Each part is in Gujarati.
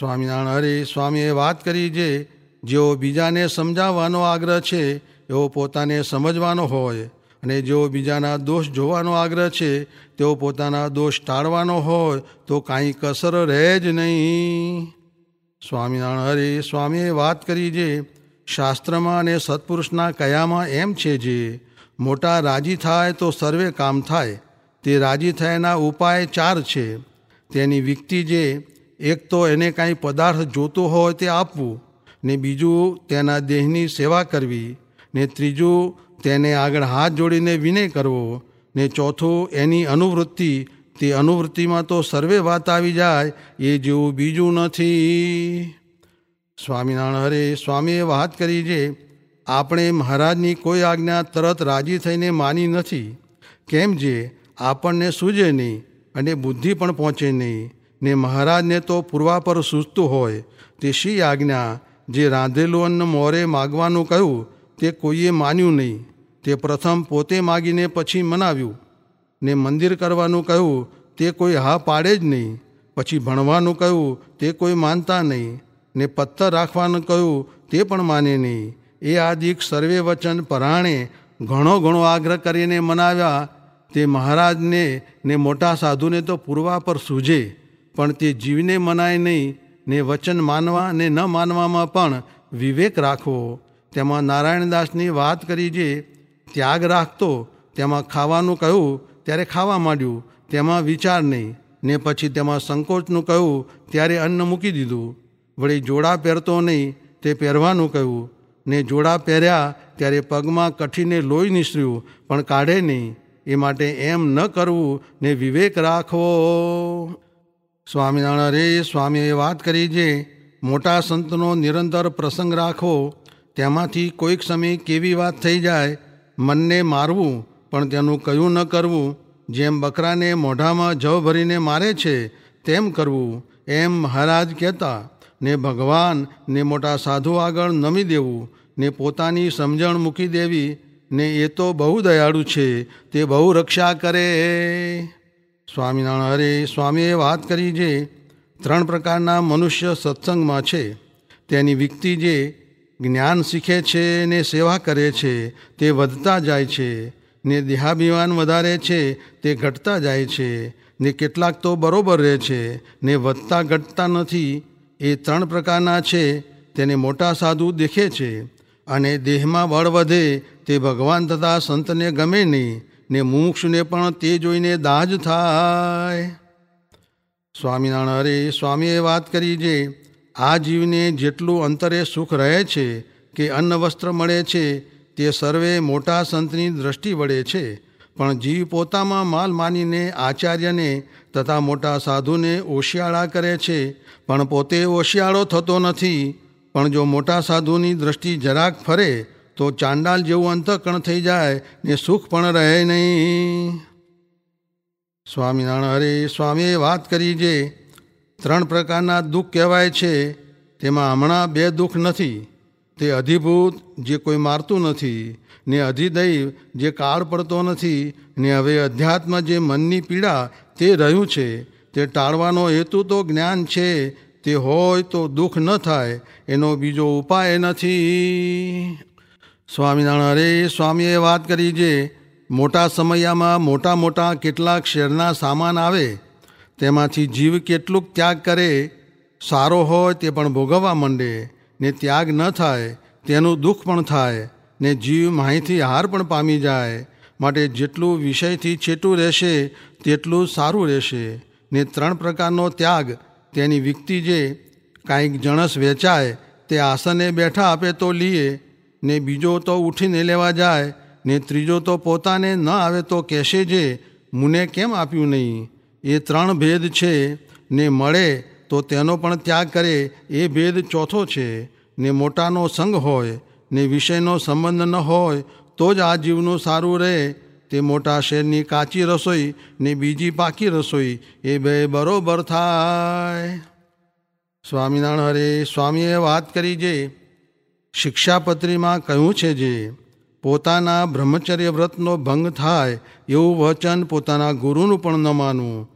સ્વામિનારાયણ હરે સ્વામીએ વાત કરી જે, જેઓ બીજાને સમજાવવાનો આગ્રહ છે એવો પોતાને સમજવાનો હોય. અને જેઓ બીજાના દોષ જોવાનો આગ્રહ છે, તેઓ પોતાના દોષ ટાળવાનો હોય, તો કાંઈ કસર રહે જ નહીં. સ્વામિનારાયણ હરે સ્વામીએ વાત કરી જે, શાસ્ત્રમાં અને સત્પુરુષના કયામાં એમ છે જે, મોટા રાજી થાય તો સર્વે કામ થાય, તે રાજી થયાના ઉપાય ચાર છે. તેની વ્યક્તિ જે એક તો એને કાંઈ પદાર્થ જોતો હોય તે આપવું, ને બીજું તેના દેહની સેવા કરવી, ને ત્રીજું તેને આગળ હાથ જોડીને વિનય કરવો, ને ચોથું એની અનુવૃત્તિ, તે અનુવૃત્તિમાં તો સર્વે વાત આવી જાય, એ જેવું બીજું નથી. સ્વામિનારાયણ હરે, સ્વામીએ વાત કરી છે આપણે મહારાજની કોઈ આજ્ઞા તરત રાજી થઈને માની નથી. કેમ જે, આપણને સૂજે નહીં અને બુદ્ધિ પણ પહોંચે નહીં. ને મહારાજને તો પૂર્વા પર સૂઝતું હોય તે શી આજ્ઞા, જે રાંધેલું અન્ન મોરે માગવાનું કહ્યું, તે કોઈએ માન્યું નહીં. તે પ્રથમ પોતે માગીને પછી મનાવ્યું. ને મંદિર કરવાનું કહ્યું, તે કોઈ હા પાડે જ નહીં. પછી ભણવાનું કહ્યું, તે કોઈ માનતા નહીં. ને પથ્થર રાખવાનું કહ્યું, તે પણ માને નહીં. એ આદિક સર્વે વચન પરાણે ઘણો ઘણો આગ્રહ કરીને મનાવ્યા, તે મહારાજને ને મોટા સાધુને તો પૂર્વા પર સૂજે. પણ તે જીવને મનાય નહીં, ને વચન માનવા ને ન માનવામાં પણ વિવેક રાખવો. તેમાં નારાયણદાસની વાત કરી જે ત્યાગ રાખતો, તેમાં ખાવાનું કહ્યું, ત્યારે ખાવા માંડ્યું, તેમાં વિચાર નહીં, ને પછી તેમાં સંકોચનું કહ્યું, ત્યારે અન્ન મૂકી દીધું. વળી જોડા પહેરતો નહીં, તે પહેરવાનું કહ્યું. ને જોડા પહેર્યા, ત્યારે પગમાં કઠીને લોહી નિસર્યું, પણ કાઢે નહીં. એ માટે એમ ન કરવું, ને વિવેક રાખવો. સ્વામિનારાયણ સ્વામીએ વાત કરી જે મોટા સંતનો નિરંતર પ્રસંગ રાખવો તેમાંથી કોઈક સમય કેવી વાત થઈ જાય, મનને મારવું, પણ તેનું કયું ન કરવું, જેમ બકરાને મોઢામાં જવ ભરીને મારે છે, તેમ કરવું. એમ મહારાજ કહેતા, ને ભગવાન, ને મોટા સાધુ આગળ નમી દેવું, ને પોતાની સમજણ મૂકી દેવી, ને એ તો બહુ દયાળુ છે, તે બહુ રક્ષા કરે. સ્વામિનારાયણ હરે સ્વામીએ વાત કરી જે ત્રણ પ્રકારના મનુષ્ય સત્સંગમાં છે, તેની વ્યક્તિ જે જ્ઞાન શીખે છે ને સેવા કરે છે, તે વધતા જાય છે, ને દેહાભિમાન વધારે છે, તે ઘટતા જાય છે, ને કેટલાક તો બરોબર રહે છે, ને વધતા ઘટતા નથી, એ ત્રણ પ્રકારના છે, તેને મોટા સાધુ દેખે છે, અને દેહમાં બળ વધે તે ભગવાન તથા સંતને ગમે નહીં ને મોક્ષને પણ તે જોઈને દાજ થાય. સ્વામિનારાયણ હરે સ્વામીએ વાત કરી જે આ જીવને જેટલું અંતરે સુખ રહે છે કે અન્ન વસ્ત્ર મળે છે, તે સર્વે મોટા સંતની દ્રષ્ટિ વળે છે. પણ જીવ પોતામાં માલ માનીને આચાર્યને તથા મોટા સાધુને ઓશિયાળા કરે છે. પણ પોતે ઓશિયાળો થતો નથી. પણ જો મોટા સાધુની દ્રષ્ટિ જરાક ફરે તો ચાંડાલ જેવું અંતકણ થઈ જાય ને સુખ પણ રહે નહીં. સ્વામિનારાયણ હરે સ્વામીએ વાત કરી જે ત્રણ પ્રકારના દુઃખ કહેવાય છે, તેમાં હમણાં બે દુઃખ નથી. તે અધિભૂત, જે કોઈ મારતું નથી, ને અધિદૈવ જે કાળ પડતો નથી, ને હવે અધ્યાત્મ જે મનની પીડા, તે રહ્યું છે. તે ટાળવાનો હેતુ તો જ્ઞાન છે, તે હોય તો દુઃખ ન થાય, એનો બીજો ઉપાય નથી. સ્વામિનારાયણ, અરે સ્વામીએ વાત કરી જે મોટા સમયમાં મોટા મોટા કેટલાક શેરના સામાન આવે, તેમાંથી જીવ કેટલુંક ત્યાગ કરે, સારો હોય તે પણ ભોગવવા માંડે, ને ત્યાગ ન થાય, તેનું દુઃખ પણ થાય, ને જીવ માહિતી હાર પણ પામી જાય, માટે જેટલું વિષયથી છેટું રહેશે, તેટલું સારું રહેશે, ને ત્રણ પ્રકારનો ત્યાગ, તેની વ્યક્તિ જે કાંઈક જણસ વેચાય, તે આસને બેઠા આપે તો લીએ ને બીજો તો ઉઠીને લેવા જાય, ને ત્રીજો તો પોતાને ન આવે તો કહેશે જે, મુને કેમ આપ્યું નહીં? એ ત્રણ ભેદ છે. ને મળે તો તેનો પણ ત્યાગ કરે. એ ભેદ ચોથો છે. ને મોટાનો સંગ હોય, ને વિષયનો સંબંધ ન હોય, તો જ આ જીવનું સારું રહે. તે મોટા શેરની કાચી રસોઈ, ને બીજી પાકી રસોઈ, એ બે બરોબર થાય. સ્વામિનારાયણ હરે, સ્વામીએ વાત કરી જે શિક્ષાપત્રીમાં કહ્યું છે જે, પોતાના બ્રહ્મચર્ય વ્રતનો ભંગ થાય એવું વચન પોતાના ગુરુનું પણ ન માનવું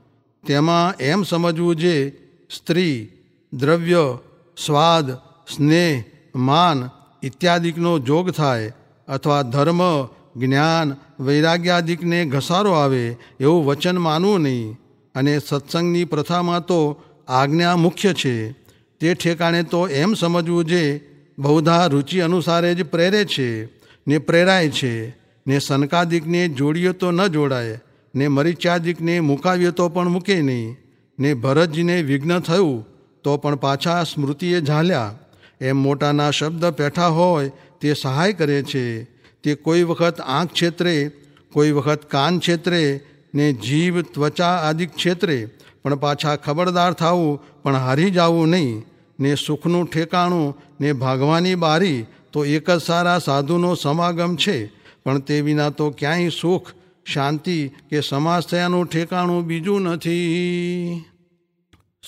તેમાં એમ સમજવું જે, સ્ત્રી, દ્રવ્ય, સ્વાદ, સ્નેહ, માન ઇત્યાદિકનો જોગ થાય અથવા ધર્મ, જ્ઞાન, વૈરાગ્યાદિકને ઘસારો આવે એવું વચન માનવું નહીં. અને સત્સંગની પ્રથામાં તો આજ્ઞા મુખ્ય છે. તે ઠેકાણે તો એમ સમજવું જે બહુધા રુચિ અનુસારે જ પ્રેરે છે, ને પ્રેરાય છે, ને સનકાદિકને જોડીએ તો ન જોડાય, ને મરીચાદિકને મુકાવીએ તો પણ મૂકે નહીં, ને ભરતજીને વિઘ્ન થયું તો પણ પાછા સ્મૃતિએ ઝાલ્યા. એમ મોટાના શબ્દ પેઠા હોય તે સહાય કરે છે. તે કોઈ વખત આંખ ક્ષેત્રે કોઈ વખત કાન ક્ષેત્રે ને જીભ ત્વચા આદિ ક્ષેત્રે પણ પાછા ખબરદાર થવું પણ હારી જવું નહીં. ને સુખનું ઠેકાણું ને ભાગવાની બારી, તો એક જ સારા સાધુનો સમાગમ છે. પણ તે વિના તો ક્યાંય સુખ, શાંતિ કે સમાજ થયાનું ઠેકાણું બીજું નથી.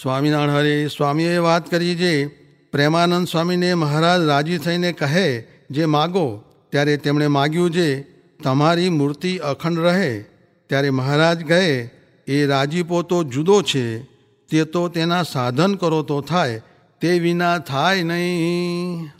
સ્વામિનારાયણ હરે, સ્વામીએ વાત કરી જે પ્રેમાનંદ સ્વામીને મહારાજ રાજી થઈને કહે જે માગો, ત્યારે તેમણે માગ્યું જે તમારી મૂર્તિ અખંડ રહે. ત્યારે મહારાજ કહે, એ રાજીપો તો જુદો છે. તે તો તેના સાધન કરો તો થાય. તે વિના થાય નહીં.